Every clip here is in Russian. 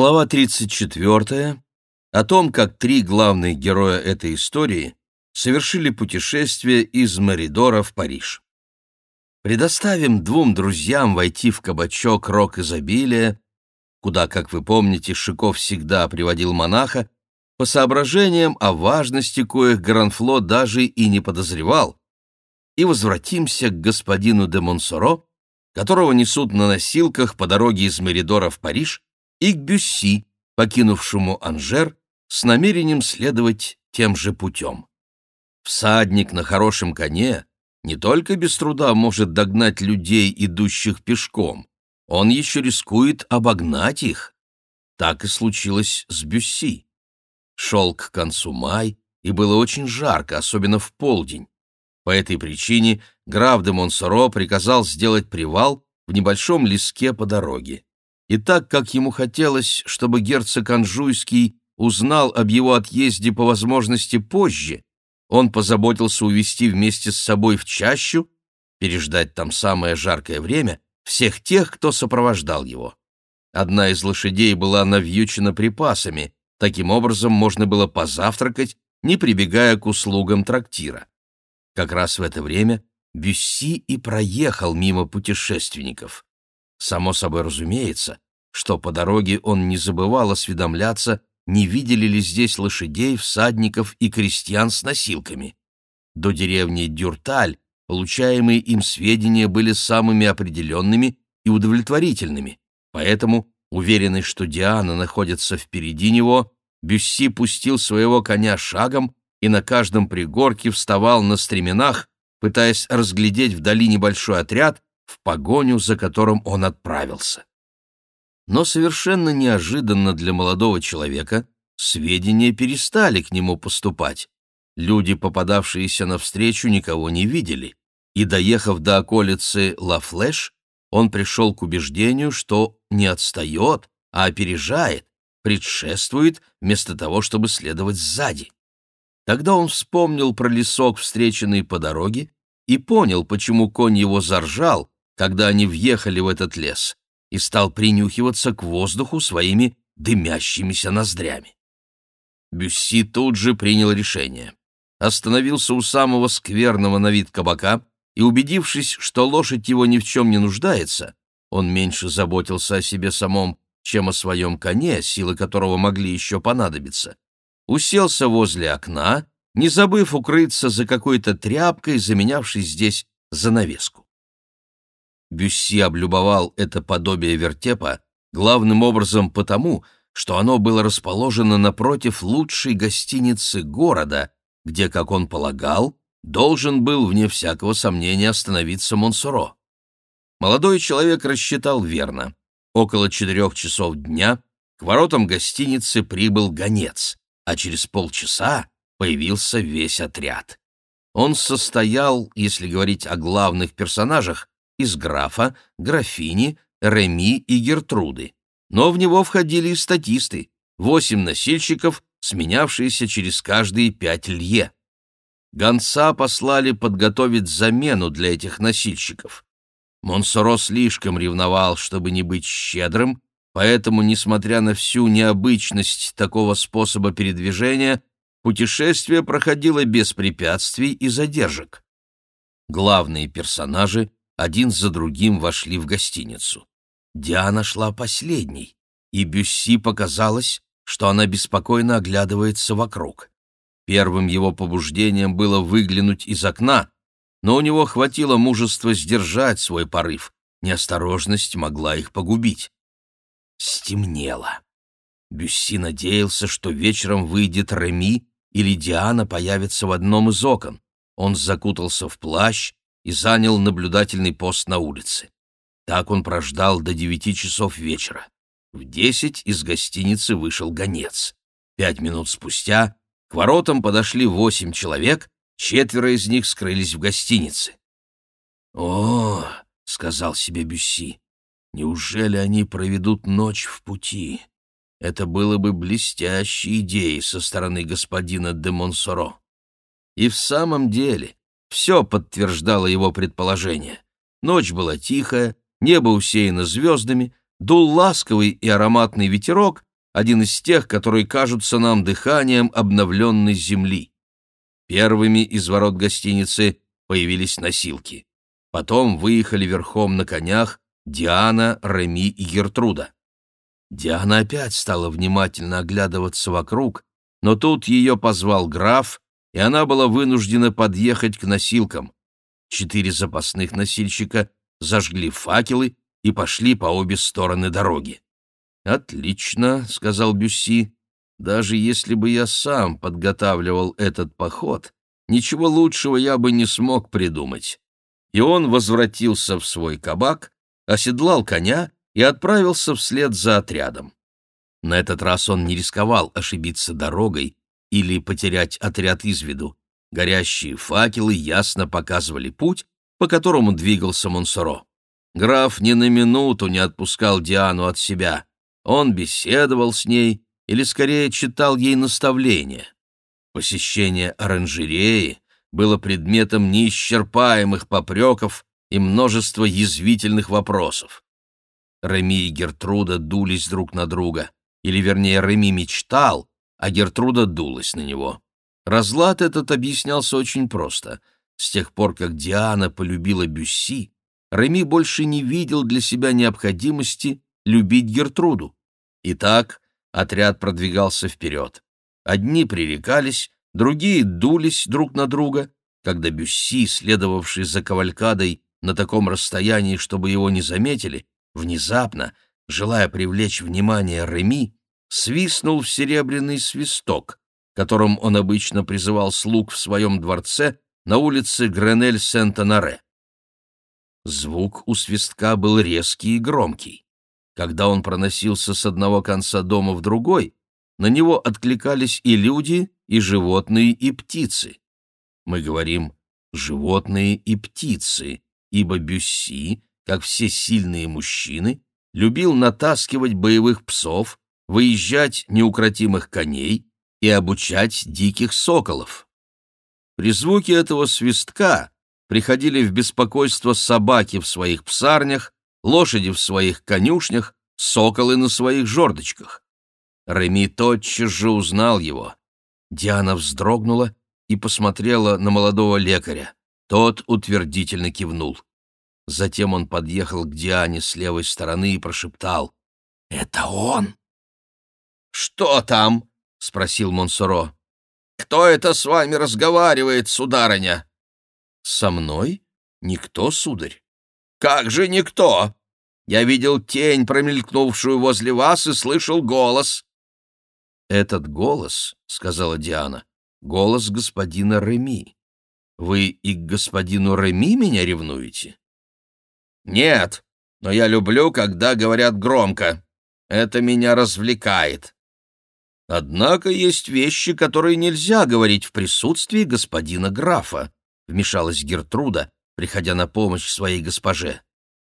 Глава 34. О том, как три главных героя этой истории совершили путешествие из Меридора в Париж. Предоставим двум друзьям войти в кабачок «Рок изобилия», куда, как вы помните, Шиков всегда приводил монаха, по соображениям о важности коих Гранфло даже и не подозревал, и возвратимся к господину де Монсоро, которого несут на носилках по дороге из Меридора в Париж, и к Бюсси, покинувшему Анжер, с намерением следовать тем же путем. Всадник на хорошем коне не только без труда может догнать людей, идущих пешком, он еще рискует обогнать их. Так и случилось с Бюсси. Шел к концу май, и было очень жарко, особенно в полдень. По этой причине граф де Монсоро приказал сделать привал в небольшом леске по дороге. И так как ему хотелось, чтобы герцог Анжуйский узнал об его отъезде по возможности позже, он позаботился увести вместе с собой в чащу, переждать там самое жаркое время, всех тех, кто сопровождал его. Одна из лошадей была навьючена припасами, таким образом можно было позавтракать, не прибегая к услугам трактира. Как раз в это время Бюсси и проехал мимо путешественников. Само собой разумеется, что по дороге он не забывал осведомляться, не видели ли здесь лошадей, всадников и крестьян с носилками. До деревни Дюрталь получаемые им сведения были самыми определенными и удовлетворительными, поэтому, уверенный, что Диана находится впереди него, Бюсси пустил своего коня шагом и на каждом пригорке вставал на стременах, пытаясь разглядеть вдали небольшой отряд, в погоню, за которым он отправился. Но совершенно неожиданно для молодого человека сведения перестали к нему поступать. Люди, попадавшиеся навстречу, никого не видели, и, доехав до околицы Ла-Флеш, он пришел к убеждению, что не отстает, а опережает, предшествует, вместо того, чтобы следовать сзади. Тогда он вспомнил про лесок, встреченный по дороге, и понял, почему конь его заржал, когда они въехали в этот лес, и стал принюхиваться к воздуху своими дымящимися ноздрями. Бюсси тут же принял решение. Остановился у самого скверного на вид кабака и, убедившись, что лошадь его ни в чем не нуждается, он меньше заботился о себе самом, чем о своем коне, силы которого могли еще понадобиться, уселся возле окна, не забыв укрыться за какой-то тряпкой, заменявшей здесь занавеску. Бюсси облюбовал это подобие вертепа главным образом потому, что оно было расположено напротив лучшей гостиницы города, где, как он полагал, должен был, вне всякого сомнения, остановиться Монсоро. Молодой человек рассчитал верно. Около четырех часов дня к воротам гостиницы прибыл гонец, а через полчаса появился весь отряд. Он состоял, если говорить о главных персонажах, из графа, графини, Реми и Гертруды. Но в него входили и статисты, восемь носильщиков, сменявшиеся через каждые пять лье. Гонца послали подготовить замену для этих носильщиков. Монсоро слишком ревновал, чтобы не быть щедрым, поэтому, несмотря на всю необычность такого способа передвижения, путешествие проходило без препятствий и задержек. Главные персонажи один за другим вошли в гостиницу. Диана шла последней, и Бюсси показалось, что она беспокойно оглядывается вокруг. Первым его побуждением было выглянуть из окна, но у него хватило мужества сдержать свой порыв. Неосторожность могла их погубить. Стемнело. Бюсси надеялся, что вечером выйдет Реми или Диана появится в одном из окон. Он закутался в плащ, и занял наблюдательный пост на улице. Так он прождал до девяти часов вечера. В десять из гостиницы вышел гонец. Пять минут спустя к воротам подошли восемь человек, четверо из них скрылись в гостинице. «О, — сказал себе Бюсси, — неужели они проведут ночь в пути? Это было бы блестящей идеей со стороны господина де Монсоро». И в самом деле все подтверждало его предположение. Ночь была тихая, небо усеяно звездами, дул ласковый и ароматный ветерок, один из тех, которые кажутся нам дыханием обновленной земли. Первыми из ворот гостиницы появились носилки. Потом выехали верхом на конях Диана, Реми и Гертруда. Диана опять стала внимательно оглядываться вокруг, но тут ее позвал граф, и она была вынуждена подъехать к носилкам. Четыре запасных носильщика зажгли факелы и пошли по обе стороны дороги. «Отлично», — сказал Бюсси, — «даже если бы я сам подготавливал этот поход, ничего лучшего я бы не смог придумать». И он возвратился в свой кабак, оседлал коня и отправился вслед за отрядом. На этот раз он не рисковал ошибиться дорогой или потерять отряд из виду. Горящие факелы ясно показывали путь, по которому двигался Монсоро. Граф ни на минуту не отпускал Диану от себя. Он беседовал с ней или, скорее, читал ей наставления. Посещение оранжереи было предметом неисчерпаемых попреков и множества язвительных вопросов. Реми и Гертруда дулись друг на друга, или, вернее, Реми мечтал, а Гертруда дулась на него. Разлад этот объяснялся очень просто. С тех пор, как Диана полюбила Бюсси, Реми больше не видел для себя необходимости любить Гертруду. Итак, отряд продвигался вперед. Одни пререкались, другие дулись друг на друга, когда Бюсси, следовавший за кавалькадой на таком расстоянии, чтобы его не заметили, внезапно, желая привлечь внимание Реми, свистнул в серебряный свисток, которым он обычно призывал слуг в своем дворце на улице Гренель-Сент-Анаре. Звук у свистка был резкий и громкий. Когда он проносился с одного конца дома в другой, на него откликались и люди, и животные, и птицы. Мы говорим «животные и птицы», ибо Бюсси, как все сильные мужчины, любил натаскивать боевых псов, выезжать неукротимых коней и обучать диких соколов. При звуке этого свистка приходили в беспокойство собаки в своих псарнях, лошади в своих конюшнях, соколы на своих жердочках. Реми тотчас же узнал его. Диана вздрогнула и посмотрела на молодого лекаря. Тот утвердительно кивнул. Затем он подъехал к Диане с левой стороны и прошептал. «Это он!» «Что там?» — спросил Монсоро. «Кто это с вами разговаривает, сударыня?» «Со мной? Никто, сударь». «Как же никто? Я видел тень, промелькнувшую возле вас, и слышал голос». «Этот голос, — сказала Диана, — голос господина Реми. Вы и к господину Реми меня ревнуете?» «Нет, но я люблю, когда говорят громко. Это меня развлекает». «Однако есть вещи, которые нельзя говорить в присутствии господина графа», — вмешалась Гертруда, приходя на помощь своей госпоже.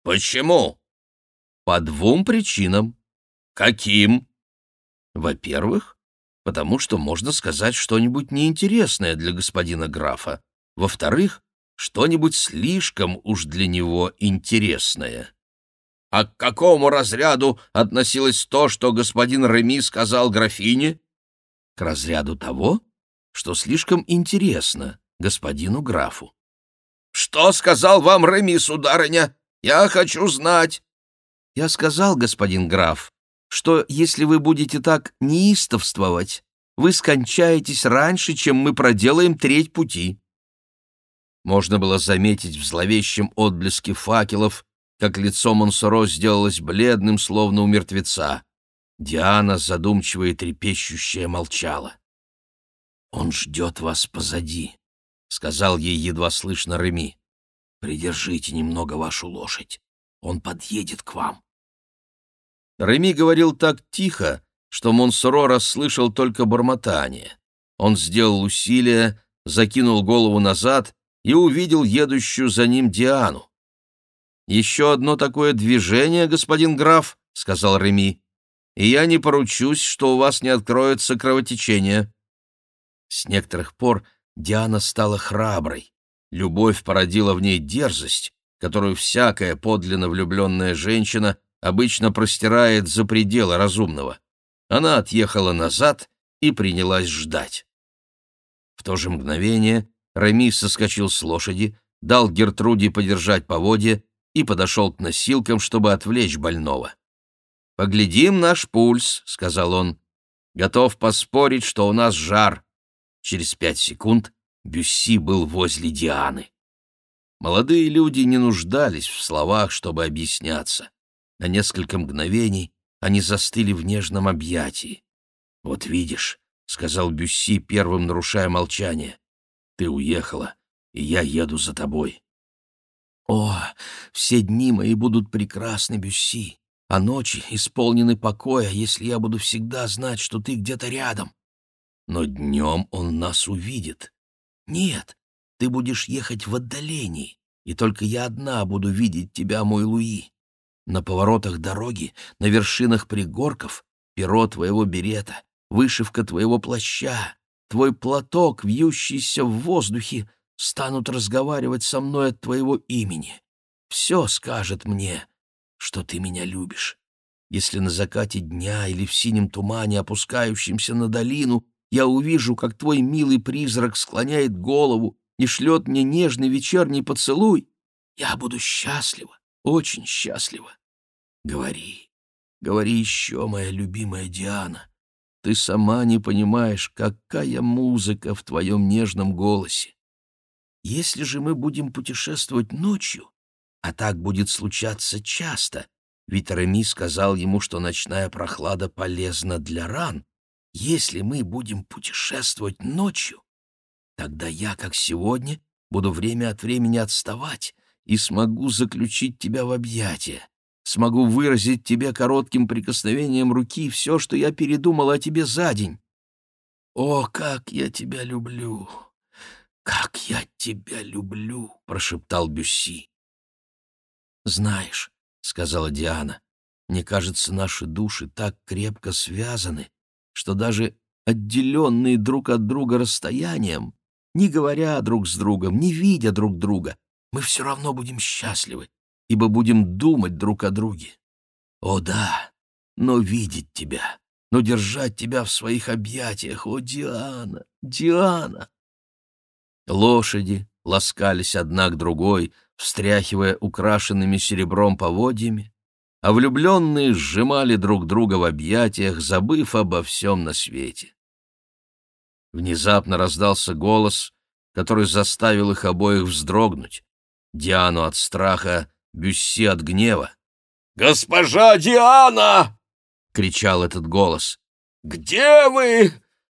«Почему?» «По двум причинам». «Каким?» «Во-первых, потому что можно сказать что-нибудь неинтересное для господина графа. Во-вторых, что-нибудь слишком уж для него интересное». А к какому разряду относилось то, что господин Реми сказал графине? К разряду того, что слишком интересно господину графу. Что сказал вам Реми, сударыня? Я хочу знать. Я сказал, господин граф, что если вы будете так неистовствовать, вы скончаетесь раньше, чем мы проделаем треть пути. Можно было заметить в зловещем отблеске факелов как лицо Монсоро сделалось бледным, словно у мертвеца. Диана, задумчивая и трепещущая, молчала. «Он ждет вас позади», — сказал ей едва слышно Реми. «Придержите немного вашу лошадь. Он подъедет к вам». Реми говорил так тихо, что Монсоро расслышал только бормотание. Он сделал усилие, закинул голову назад и увидел едущую за ним Диану. «Еще одно такое движение, господин граф», — сказал Реми, — «и я не поручусь, что у вас не откроется кровотечение». С некоторых пор Диана стала храброй. Любовь породила в ней дерзость, которую всякая подлинно влюбленная женщина обычно простирает за пределы разумного. Она отъехала назад и принялась ждать. В то же мгновение Реми соскочил с лошади, дал Гертруде подержать поводья и подошел к носилкам, чтобы отвлечь больного. «Поглядим наш пульс», — сказал он. «Готов поспорить, что у нас жар». Через пять секунд Бюсси был возле Дианы. Молодые люди не нуждались в словах, чтобы объясняться. На несколько мгновений они застыли в нежном объятии. «Вот видишь», — сказал Бюсси, первым нарушая молчание, — «ты уехала, и я еду за тобой». «О, все дни мои будут прекрасны, Бюсси, а ночи исполнены покоя, если я буду всегда знать, что ты где-то рядом. Но днем он нас увидит. Нет, ты будешь ехать в отдалении, и только я одна буду видеть тебя, мой Луи. На поворотах дороги, на вершинах пригорков, перо твоего берета, вышивка твоего плаща, твой платок, вьющийся в воздухе, станут разговаривать со мной от твоего имени. Все скажет мне, что ты меня любишь. Если на закате дня или в синем тумане, опускающемся на долину, я увижу, как твой милый призрак склоняет голову и шлет мне нежный вечерний поцелуй, я буду счастлива, очень счастлива. Говори, говори еще, моя любимая Диана. Ты сама не понимаешь, какая музыка в твоем нежном голосе. Если же мы будем путешествовать ночью, а так будет случаться часто, ведь Реми сказал ему, что ночная прохлада полезна для ран, если мы будем путешествовать ночью, тогда я, как сегодня, буду время от времени отставать и смогу заключить тебя в объятия, смогу выразить тебе коротким прикосновением руки все, что я передумал о тебе за день. О, как я тебя люблю! Как я тебя люблю! — прошептал Бюсси. Знаешь, — сказала Диана, — мне кажется, наши души так крепко связаны, что даже отделенные друг от друга расстоянием, не говоря друг с другом, не видя друг друга, мы все равно будем счастливы, ибо будем думать друг о друге. О да, но видеть тебя, но держать тебя в своих объятиях, о, Диана, Диана! Лошади ласкались одна к другой, встряхивая украшенными серебром поводьями, а влюбленные сжимали друг друга в объятиях, забыв обо всем на свете. Внезапно раздался голос, который заставил их обоих вздрогнуть. Диану от страха, Бюсси от гнева. «Госпожа Диана!» — кричал этот голос. «Где вы?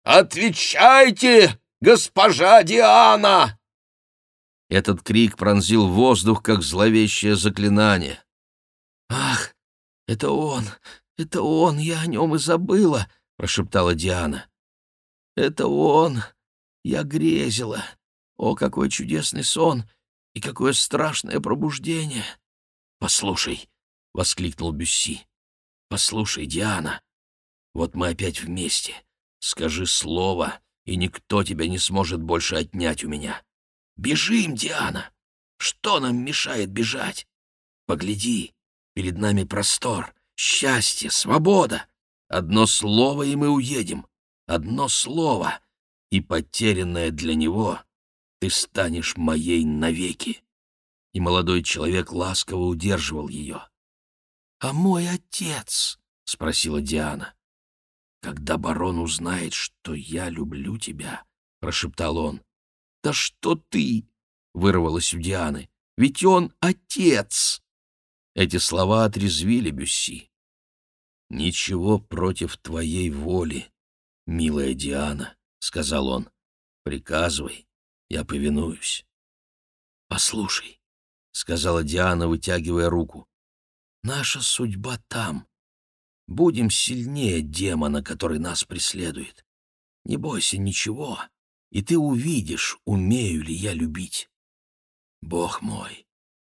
Отвечайте, госпожа Диана!» Этот крик пронзил воздух, как зловещее заклинание. «Ах, «Это он! Это он! Я о нем и забыла!» — прошептала Диана. «Это он! Я грезила! О, какой чудесный сон! И какое страшное пробуждение!» «Послушай!» — воскликнул Бюсси. «Послушай, Диана, вот мы опять вместе. Скажи слово, и никто тебя не сможет больше отнять у меня. Бежим, Диана! Что нам мешает бежать? Погляди, Перед нами простор, счастье, свобода. Одно слово, и мы уедем. Одно слово, и потерянное для него ты станешь моей навеки. И молодой человек ласково удерживал ее. — А мой отец? — спросила Диана. — Когда барон узнает, что я люблю тебя, — прошептал он. — Да что ты? — вырвалось у Дианы. — Ведь он отец! Эти слова отрезвили Бюсси. «Ничего против твоей воли, милая Диана», — сказал он. «Приказывай, я повинуюсь». «Послушай», — сказала Диана, вытягивая руку, — «наша судьба там. Будем сильнее демона, который нас преследует. Не бойся ничего, и ты увидишь, умею ли я любить. Бог мой,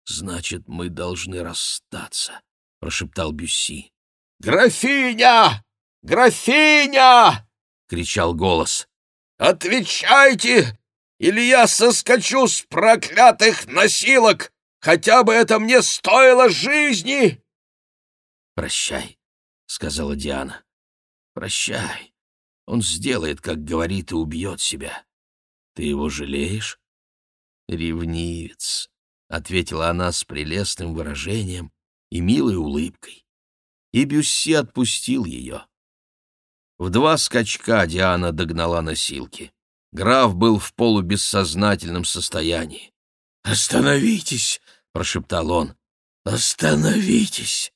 «Значит, мы должны расстаться», — прошептал Бюсси. «Графиня! Графиня!» — кричал голос. «Отвечайте, или я соскочу с проклятых носилок, хотя бы это мне стоило жизни!» «Прощай», — сказала Диана. Прощай. Он сделает, как говорит, и убьет себя. Ты его жалеешь? Ревнивец, — ответила она с прелестным выражением и милой улыбкой. И Бюсси отпустил ее. В два скачка Диана догнала носилки. Граф был в полубессознательном состоянии. «Остановитесь!» — прошептал он. «Остановитесь!»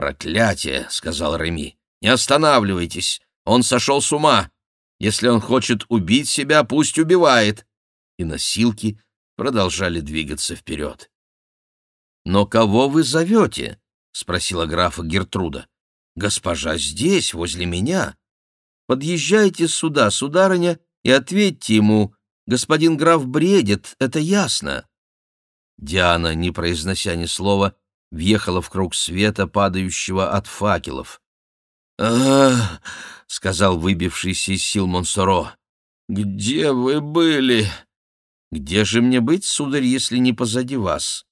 «Проклятие!» — сказал Реми. «Не останавливайтесь! Он сошел с ума! Если он хочет убить себя, пусть убивает!» И носилки продолжали двигаться вперед. «Но кого вы зовете?» — спросила графа Гертруда. «Госпожа здесь, возле меня. Подъезжайте сюда, сударыня, и ответьте ему, господин граф бредит, это ясно». Диана, не произнося ни слова, въехала в круг света, падающего от факелов. Сказал выбившийся из сил Монсоро. «Где вы были?» «Где же мне быть, сударь, если не позади вас?»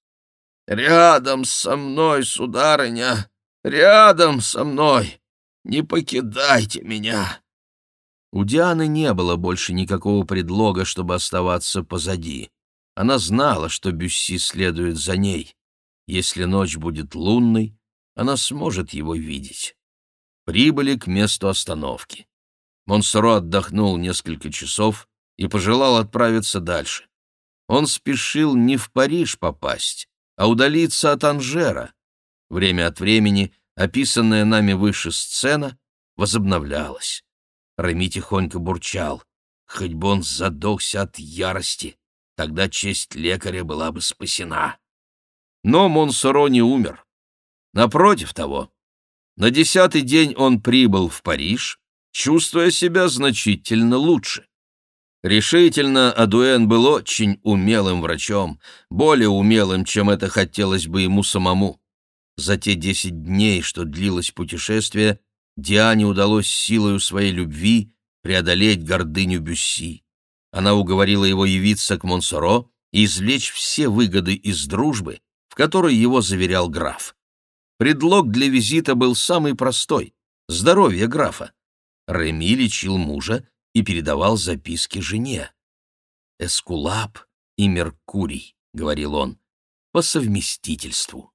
«Рядом со мной, сударыня, рядом со мной! Не покидайте меня!» У Дианы не было больше никакого предлога, чтобы оставаться позади. Она знала, что Бюсси следует за ней. Если ночь будет лунной, она сможет его видеть. Прибыли к месту остановки. Монсоро отдохнул несколько часов и пожелал отправиться дальше. Он спешил не в Париж попасть, а удалиться от Анжера. Время от времени описанная нами выше сцена возобновлялась. Реми тихонько бурчал. Хоть бы он задохся от ярости, тогда честь лекаря была бы спасена. Но Монсоро не умер. Напротив того, на десятый день он прибыл в Париж, чувствуя себя значительно лучше. Решительно, Адуэн был очень умелым врачом, более умелым, чем это хотелось бы ему самому. За те десять дней, что длилось путешествие, Диане удалось силою своей любви преодолеть гордыню Бюсси. Она уговорила его явиться к Монсоро и извлечь все выгоды из дружбы, которой его заверял граф. Предлог для визита был самый простой — здоровье графа. Реми лечил мужа и передавал записки жене. «Эскулап и Меркурий», — говорил он, — «по совместительству».